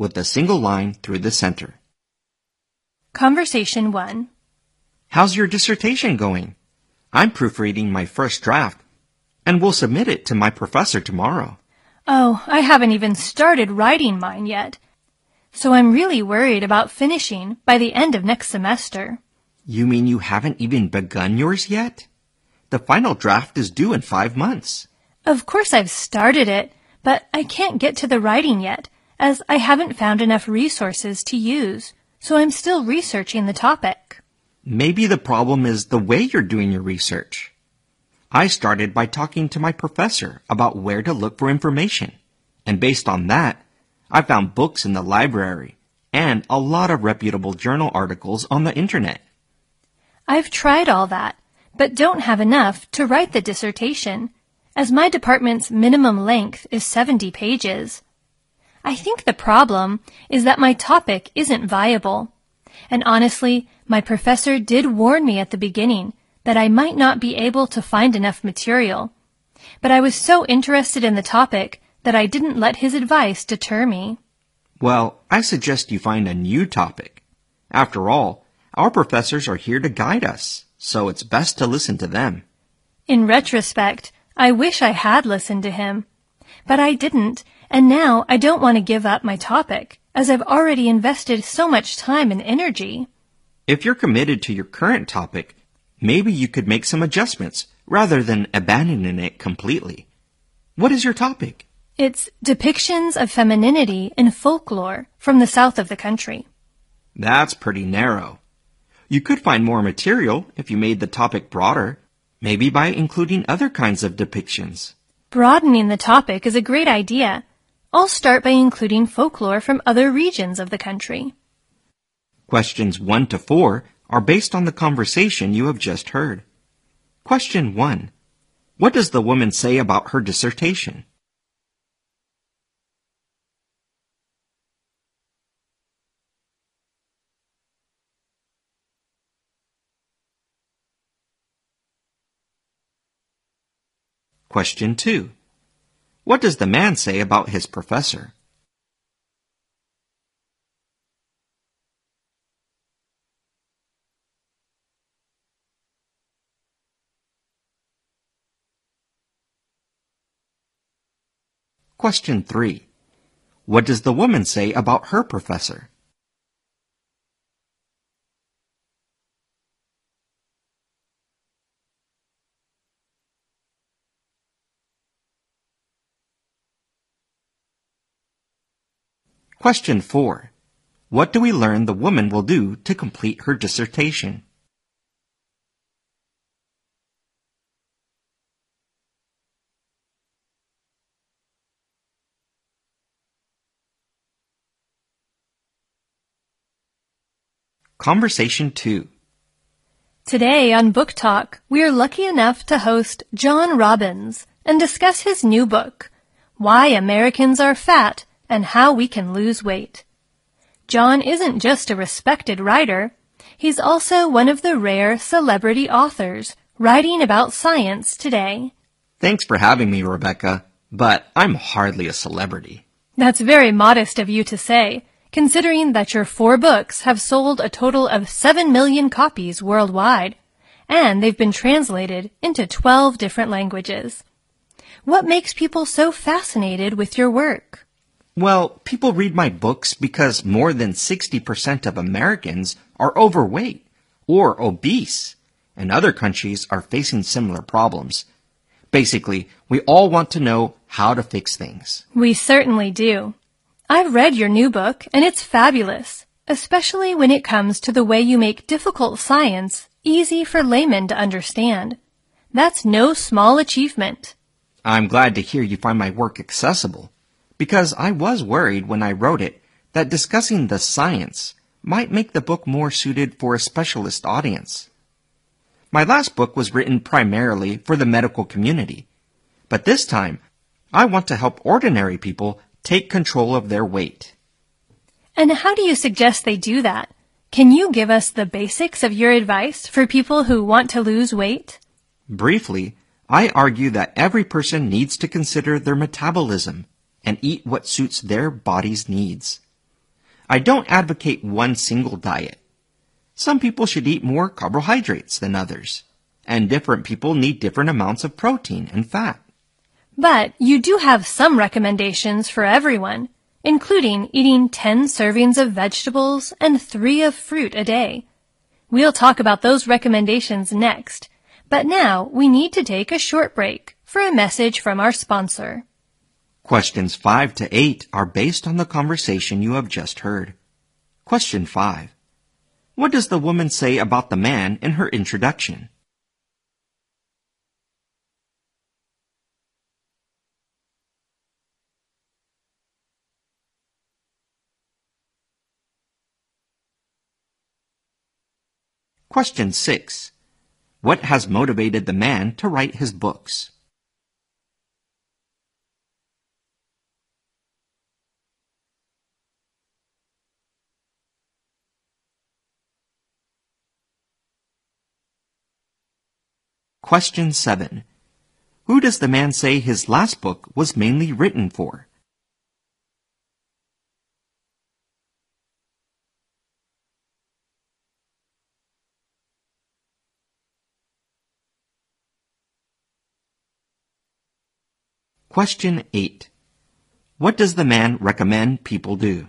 with a single line through the center. Conversation 1. How's your dissertation going? I'm proofreading my first draft and will submit it to my professor tomorrow. Oh, I haven't even started writing mine yet. So I'm really worried about finishing by the end of next semester. You mean you haven't even begun yours yet? The final draft is due in five months. Of course I've started it, but I can't get to the writing yet, as I haven't found enough resources to use, so I'm still researching the topic. Maybe the problem is the way you're doing your research. I started by talking to my professor about where to look for information. And based on that, I found books in the library and a lot of reputable journal articles on the internet. I've tried all that, but don't have enough to write the dissertation, as my department's minimum length is 70 pages. I think the problem is that my topic isn't viable. And honestly, my professor did warn me at the beginning that I might not be able to find enough material. But I was so interested in the topic that I didn't let his advice deter me. Well, I suggest you find a new topic. After all, our professors are here to guide us, so it's best to listen to them. In retrospect, I wish I had listened to him. But I didn't, and now I don't want to give up my topic, as I've already invested so much time and energy. If you're committed to your current topic, maybe you could make some adjustments rather than abandoning it completely. What is your topic? It's depictions of femininity in folklore from the south of the country. That's pretty narrow. You could find more material if you made the topic broader, maybe by including other kinds of depictions. Broadening the topic is a great idea. I'll start by including folklore from other regions of the country. Questions 1 to 4 are based on the conversation you have just heard. Question 1. What does the woman say about her dissertation? Question 2. What does the man say about his professor? Question 3. What does the woman say about her professor? Question 4. What do we learn the woman will do to complete her dissertation? Conversation 2. Today on Book Talk, we are lucky enough to host John Robbins and discuss his new book, Why Americans Are Fat and How We Can Lose Weight. John isn't just a respected writer, he's also one of the rare celebrity authors writing about science today. Thanks for having me, Rebecca, but I'm hardly a celebrity. That's very modest of you to say considering that your four books have sold a total of 7 million copies worldwide, and they've been translated into 12 different languages. What makes people so fascinated with your work? Well, people read my books because more than 60% of Americans are overweight or obese, and other countries are facing similar problems. Basically, we all want to know how to fix things. We certainly do. I've read your new book, and it's fabulous, especially when it comes to the way you make difficult science easy for laymen to understand. That's no small achievement. I'm glad to hear you find my work accessible, because I was worried when I wrote it that discussing the science might make the book more suited for a specialist audience. My last book was written primarily for the medical community, but this time I want to help ordinary people take control of their weight. And how do you suggest they do that? Can you give us the basics of your advice for people who want to lose weight? Briefly, I argue that every person needs to consider their metabolism and eat what suits their body's needs. I don't advocate one single diet. Some people should eat more carbohydrates than others, and different people need different amounts of protein and fat. But you do have some recommendations for everyone, including eating 10 servings of vegetables and 3 of fruit a day. We'll talk about those recommendations next, but now we need to take a short break for a message from our sponsor. Questions 5 to 8 are based on the conversation you have just heard. Question 5. What does the woman say about the man in her introduction? Question 6. What has motivated the man to write his books? Question 7. Who does the man say his last book was mainly written for? Question 8. What does the man recommend people do?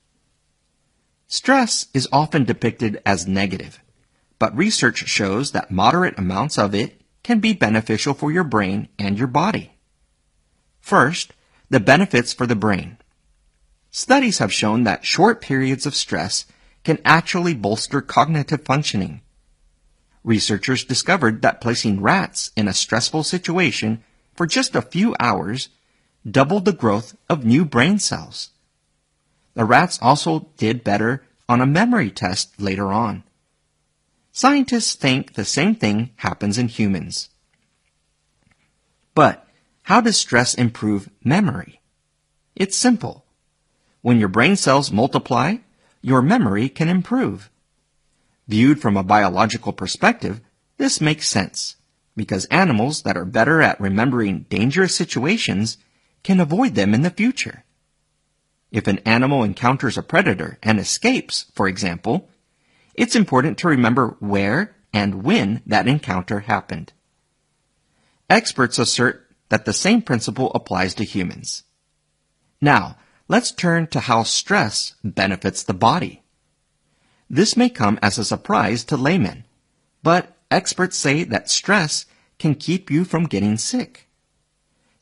Stress is often depicted as negative, but research shows that moderate amounts of it can be beneficial for your brain and your body. First, the benefits for the brain. Studies have shown that short periods of stress can actually bolster cognitive functioning. Researchers discovered that placing rats in a stressful situation for just a few hours doubled the growth of new brain cells. The rats also did better on a memory test later on. Scientists think the same thing happens in humans. But how does stress improve memory? It's simple. When your brain cells multiply, your memory can improve. Viewed from a biological perspective, this makes sense because animals that are better at remembering dangerous situations can avoid them in the future. If an animal encounters a predator and escapes, for example, it's important to remember where and when that encounter happened. Experts assert that the same principle applies to humans. Now, let's turn to how stress benefits the body. This may come as a surprise to laymen, but experts say that stress can keep you from getting sick.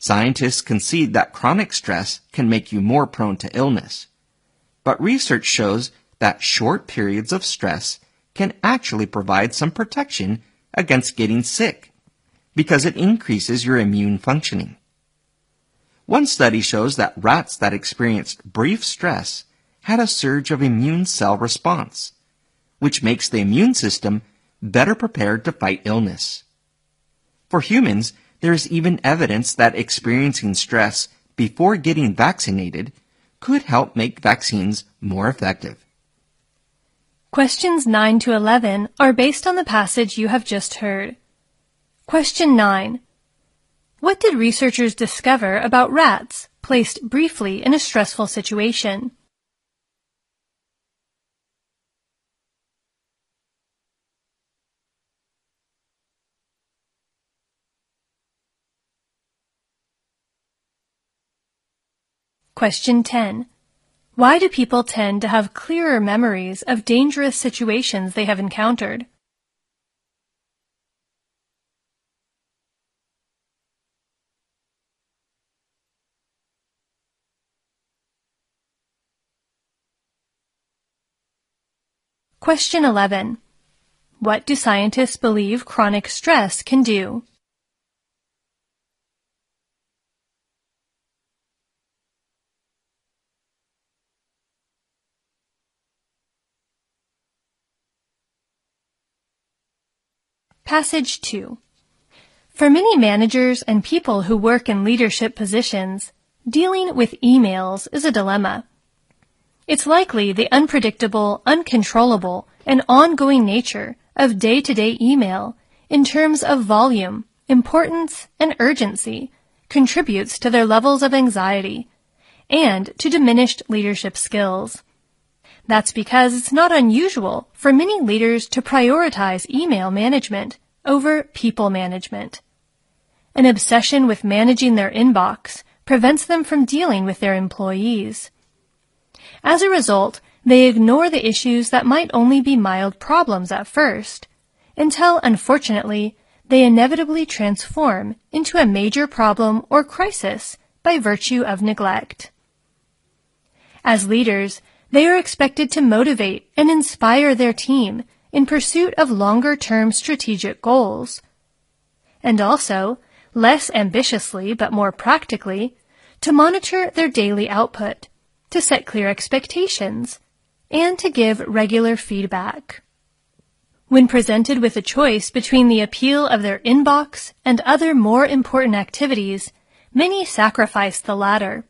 Scientists concede that chronic stress can make you more prone to illness. But research shows that short periods of stress can actually provide some protection against getting sick because it increases your immune functioning. One study shows that rats that experienced brief stress had a surge of immune cell response, which makes the immune system better prepared to fight illness. For humans, there is even evidence that experiencing stress before getting vaccinated could help make vaccines more effective. Questions 9 to 11 are based on the passage you have just heard. Question 9. What did researchers discover about rats placed briefly in a stressful situation? Question 10. Why do people tend to have clearer memories of dangerous situations they have encountered? Question 11. What do scientists believe chronic stress can do? Passage 2. For many managers and people who work in leadership positions, dealing with emails is a dilemma. It's likely the unpredictable, uncontrollable, and ongoing nature of day-to-day email in terms of volume, importance, and urgency contributes to their levels of anxiety and to diminished leadership skills. That's because it's not unusual for many leaders to prioritize email management over people management. An obsession with managing their inbox prevents them from dealing with their employees. As a result, they ignore the issues that might only be mild problems at first, until unfortunately, they inevitably transform into a major problem or crisis by virtue of neglect. As leaders, they are expected to motivate and inspire their team in pursuit of longer-term strategic goals. And also, less ambitiously but more practically, to monitor their daily output, to set clear expectations, and to give regular feedback. When presented with a choice between the appeal of their inbox and other more important activities, many sacrifice the latter.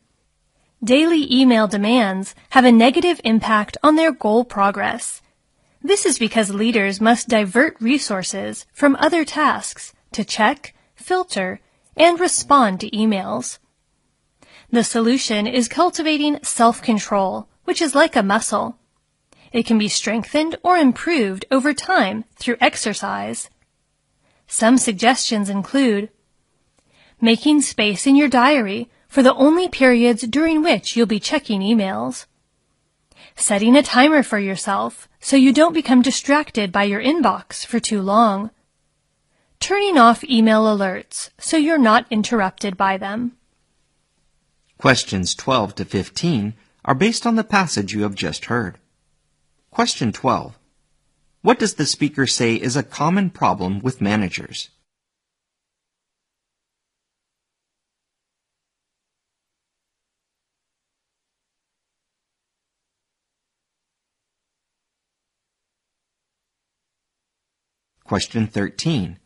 Daily email demands have a negative impact on their goal progress. This is because leaders must divert resources from other tasks to check, filter, and respond to emails. The solution is cultivating self-control, which is like a muscle. It can be strengthened or improved over time through exercise. Some suggestions include making space in your diary for the only periods during which you'll be checking emails. Setting a timer for yourself so you don't become distracted by your inbox for too long. Turning off email alerts so you're not interrupted by them. Questions 12 to 15 are based on the passage you have just heard. Question 12. What does the speaker say is a common problem with managers? Question 13.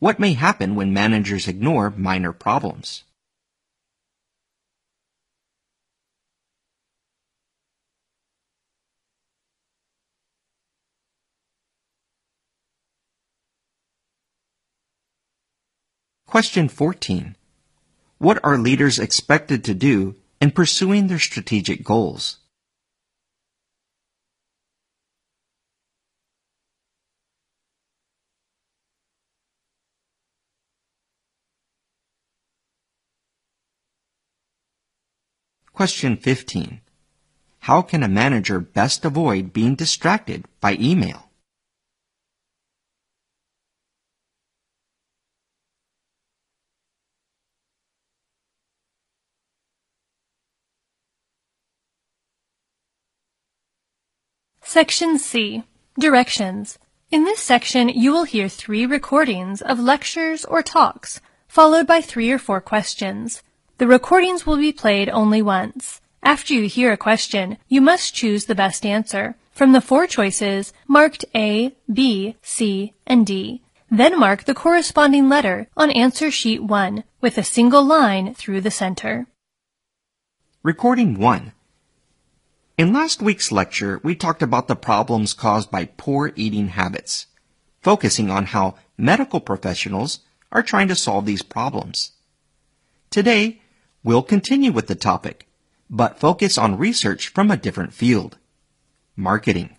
What may happen when managers ignore minor problems? Question 14. What are leaders expected to do in pursuing their strategic goals? Question 15. How can a manager best avoid being distracted by email? Section C. Directions. In this section, you will hear three recordings of lectures or talks, followed by three or four questions. The recordings will be played only once. After you hear a question, you must choose the best answer. From the four choices, marked A, B, C, and D. Then mark the corresponding letter on answer sheet 1 with a single line through the center. Recording 1. In last week's lecture, we talked about the problems caused by poor eating habits, focusing on how medical professionals are trying to solve these problems. Today, We'll continue with the topic, but focus on research from a different field. Marketing.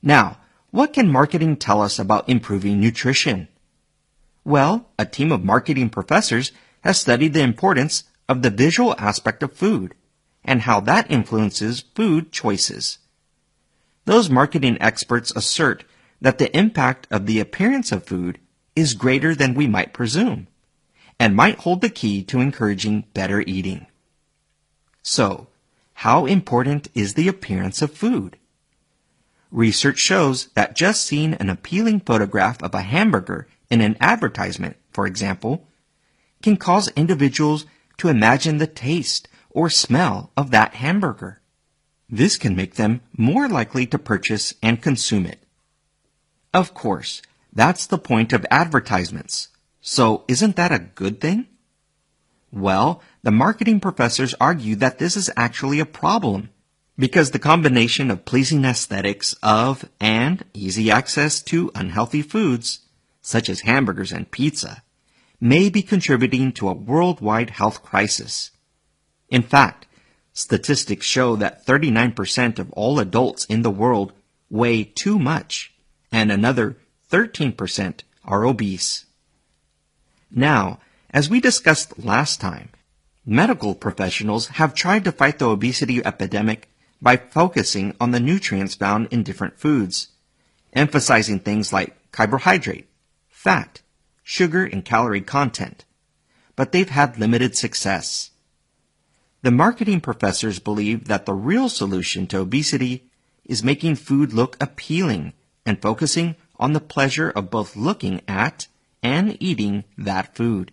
Now, what can marketing tell us about improving nutrition? Well, a team of marketing professors has studied the importance of the visual aspect of food and how that influences food choices. Those marketing experts assert that the impact of the appearance of food is greater than we might presume and might hold the key to encouraging better eating. So, how important is the appearance of food? Research shows that just seeing an appealing photograph of a hamburger in an advertisement, for example, can cause individuals to imagine the taste or smell of that hamburger. This can make them more likely to purchase and consume it. Of course, that's the point of advertisements. So isn't that a good thing? Well, the marketing professors argue that this is actually a problem because the combination of pleasing aesthetics of and easy access to unhealthy foods, such as hamburgers and pizza, may be contributing to a worldwide health crisis. In fact, statistics show that 39% of all adults in the world weigh too much, and another 13% are obese. Now, as we discussed last time, medical professionals have tried to fight the obesity epidemic by focusing on the nutrients found in different foods, emphasizing things like carbohydrate, fat, sugar, and calorie content. But they've had limited success. The marketing professors believe that the real solution to obesity is making food look appealing and focusing on the pleasure of both looking at and eating that food.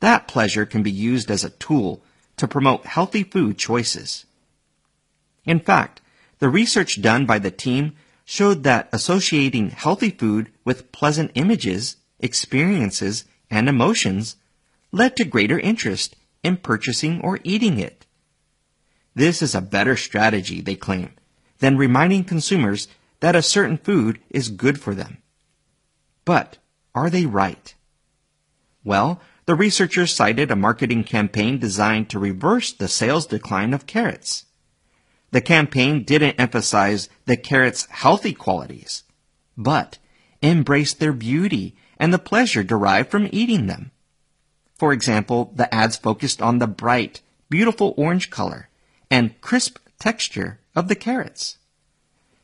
That pleasure can be used as a tool to promote healthy food choices. In fact, the research done by the team showed that associating healthy food with pleasant images, experiences, and emotions led to greater interest in purchasing or eating it. This is a better strategy, they claim, than reminding consumers that a certain food is good for them. But are they right? Well, the researchers cited a marketing campaign designed to reverse the sales decline of carrots. The campaign didn't emphasize the carrots' healthy qualities, but embraced their beauty and the pleasure derived from eating them. For example, the ads focused on the bright, beautiful orange color and crisp texture of the carrots.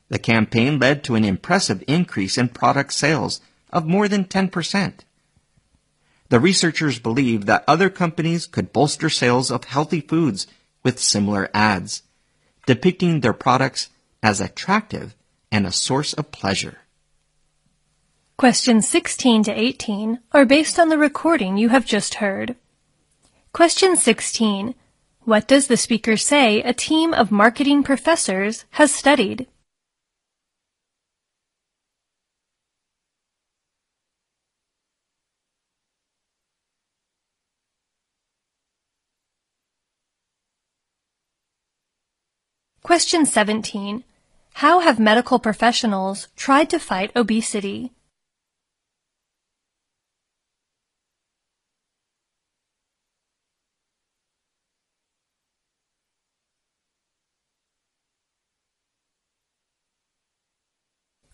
The campaign led to an impressive increase in product sales of more than 10%. The researchers believe that other companies could bolster sales of healthy foods with similar ads, depicting their products as attractive and a source of pleasure. Questions 16 to 18 are based on the recording you have just heard. Question 16. What does the speaker say a team of marketing professors has studied? Question 17. How have medical professionals tried to fight obesity?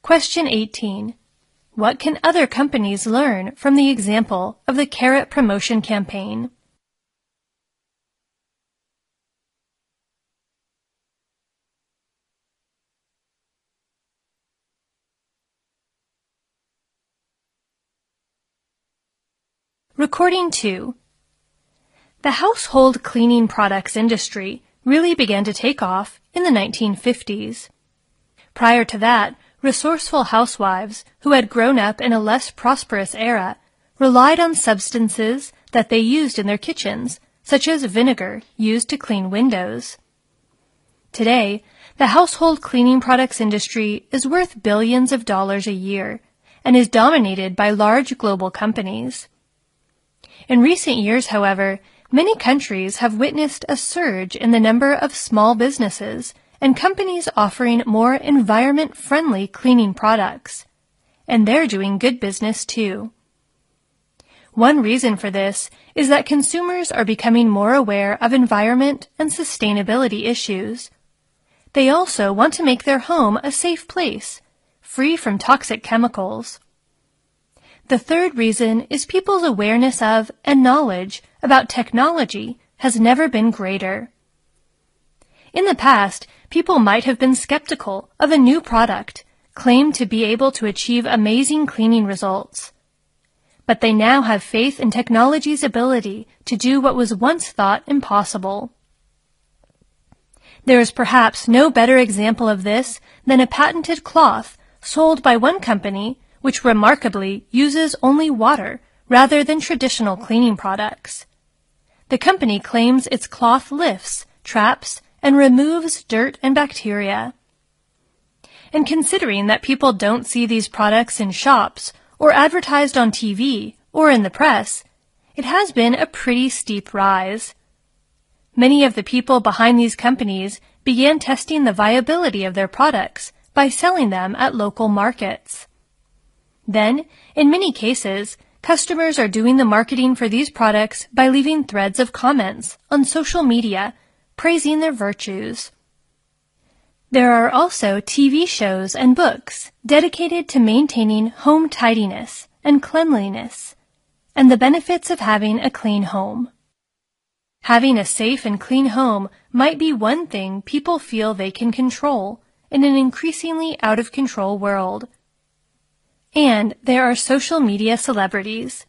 Question 18. What can other companies learn from the example of the carrot promotion campaign? Recording 2. The household cleaning products industry really began to take off in the 1950s. Prior to that, resourceful housewives who had grown up in a less prosperous era relied on substances that they used in their kitchens, such as vinegar used to clean windows. Today, the household cleaning products industry is worth billions of dollars a year and is dominated by large global companies. In recent years, however, many countries have witnessed a surge in the number of small businesses and companies offering more environment-friendly cleaning products. And they're doing good business too. One reason for this is that consumers are becoming more aware of environment and sustainability issues. They also want to make their home a safe place, free from toxic chemicals. The third reason is people's awareness of and knowledge about technology has never been greater. In the past, people might have been skeptical of a new product claimed to be able to achieve amazing cleaning results. But they now have faith in technology's ability to do what was once thought impossible. There is perhaps no better example of this than a patented cloth sold by one company which remarkably uses only water rather than traditional cleaning products. The company claims its cloth lifts, traps, and removes dirt and bacteria. And considering that people don't see these products in shops or advertised on TV or in the press, it has been a pretty steep rise. Many of the people behind these companies began testing the viability of their products by selling them at local markets. Then, in many cases, customers are doing the marketing for these products by leaving threads of comments on social media praising their virtues. There are also TV shows and books dedicated to maintaining home tidiness and cleanliness and the benefits of having a clean home. Having a safe and clean home might be one thing people feel they can control in an increasingly out of control world. And there are social media celebrities.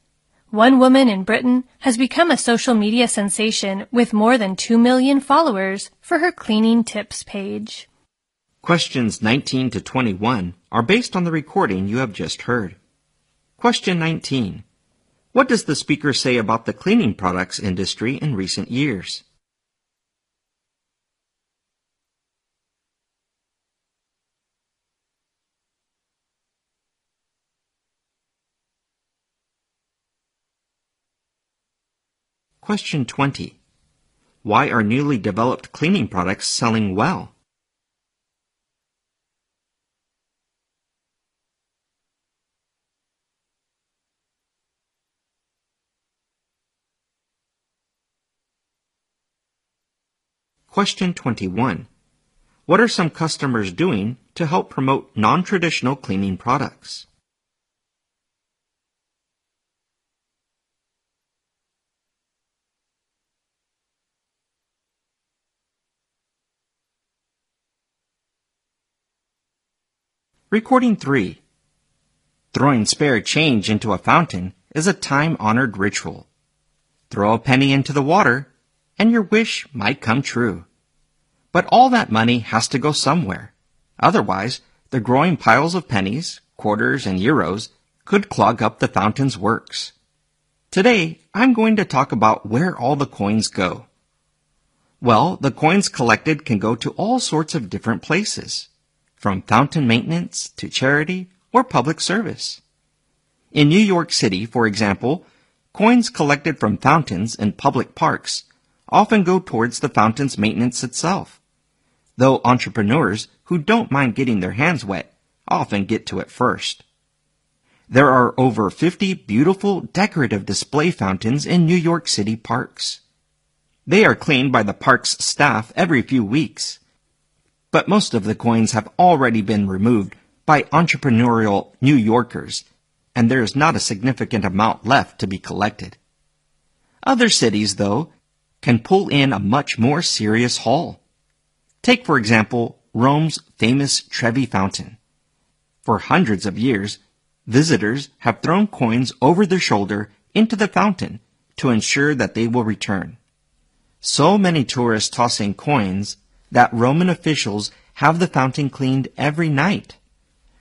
One woman in Britain has become a social media sensation with more than 2 million followers for her cleaning tips page. Questions 19 to 21 are based on the recording you have just heard. Question 19. What does the speaker say about the cleaning products industry in recent years? Question 20. Why are newly developed cleaning products selling well? Question 21. What are some customers doing to help promote non-traditional cleaning products? Recording 3. Throwing spare change into a fountain is a time-honored ritual. Throw a penny into the water and your wish might come true. But all that money has to go somewhere. Otherwise, the growing piles of pennies, quarters, and euros could clog up the fountain's works. Today, I'm going to talk about where all the coins go. Well, the coins collected can go to all sorts of different places, from fountain maintenance to charity or public service. In New York City, for example, coins collected from fountains in public parks often go towards the fountain's maintenance itself though entrepreneurs who don't mind getting their hands wet often get to it first. There are over 50 beautiful decorative display fountains in New York City parks. They are cleaned by the park's staff every few weeks. But most of the coins have already been removed by entrepreneurial New Yorkers, and there is not a significant amount left to be collected. Other cities, though, can pull in a much more serious haul. Take, for example, Rome's famous Trevi Fountain. For hundreds of years, visitors have thrown coins over their shoulder into the fountain to ensure that they will return. So many tourists tossing coins that Roman officials have the fountain cleaned every night,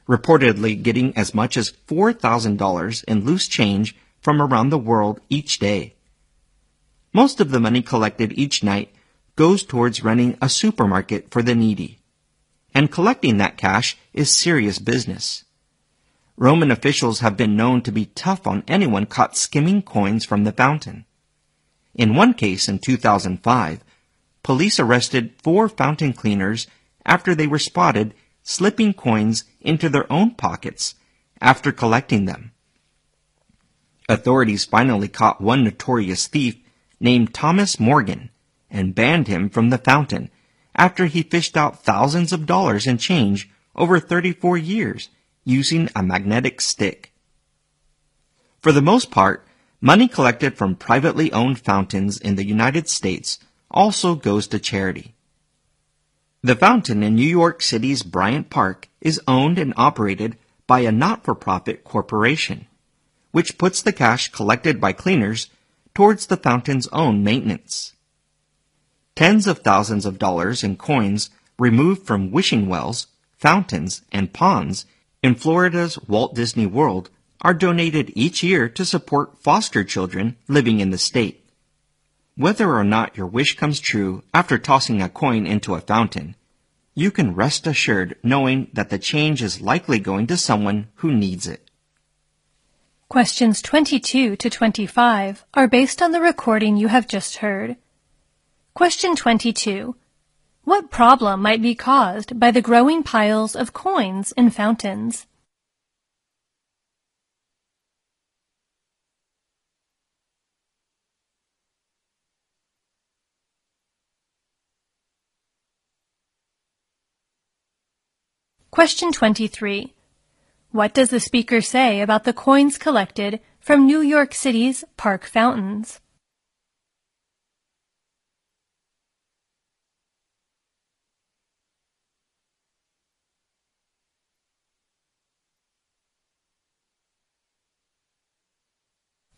reportedly getting as much as $4,000 in loose change from around the world each day. Most of the money collected each night goes towards running a supermarket for the needy. And collecting that cash is serious business. Roman officials have been known to be tough on anyone caught skimming coins from the fountain. In one case in 2005, police arrested four fountain cleaners after they were spotted slipping coins into their own pockets after collecting them. Authorities finally caught one notorious thief named Thomas Morgan and banned him from the fountain after he fished out thousands of dollars in change over 34 years using a magnetic stick. For the most part, money collected from privately owned fountains in the United States also goes to charity. The fountain in New York City's Bryant Park is owned and operated by a not-for-profit corporation, which puts the cash collected by cleaners towards the fountain's own maintenance. Tens of thousands of dollars in coins removed from wishing wells, fountains, and ponds in Florida's Walt Disney World are donated each year to support foster children living in the state. Whether or not your wish comes true after tossing a coin into a fountain, you can rest assured knowing that the change is likely going to someone who needs it. Questions 22 to 25 are based on the recording you have just heard. Question 22. What problem might be caused by the growing piles of coins in fountains? Question 23. What does the speaker say about the coins collected from New York City's park fountains?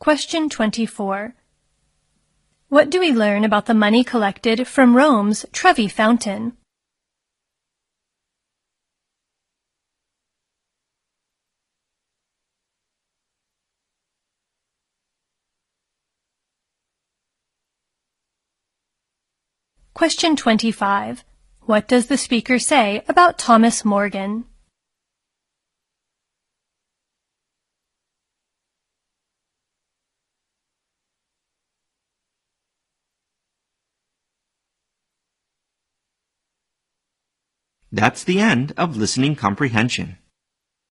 Question 24. What do we learn about the money collected from Rome's Trevi Fountain? Question 25. What does the speaker say about Thomas Morgan? That's the end of listening comprehension.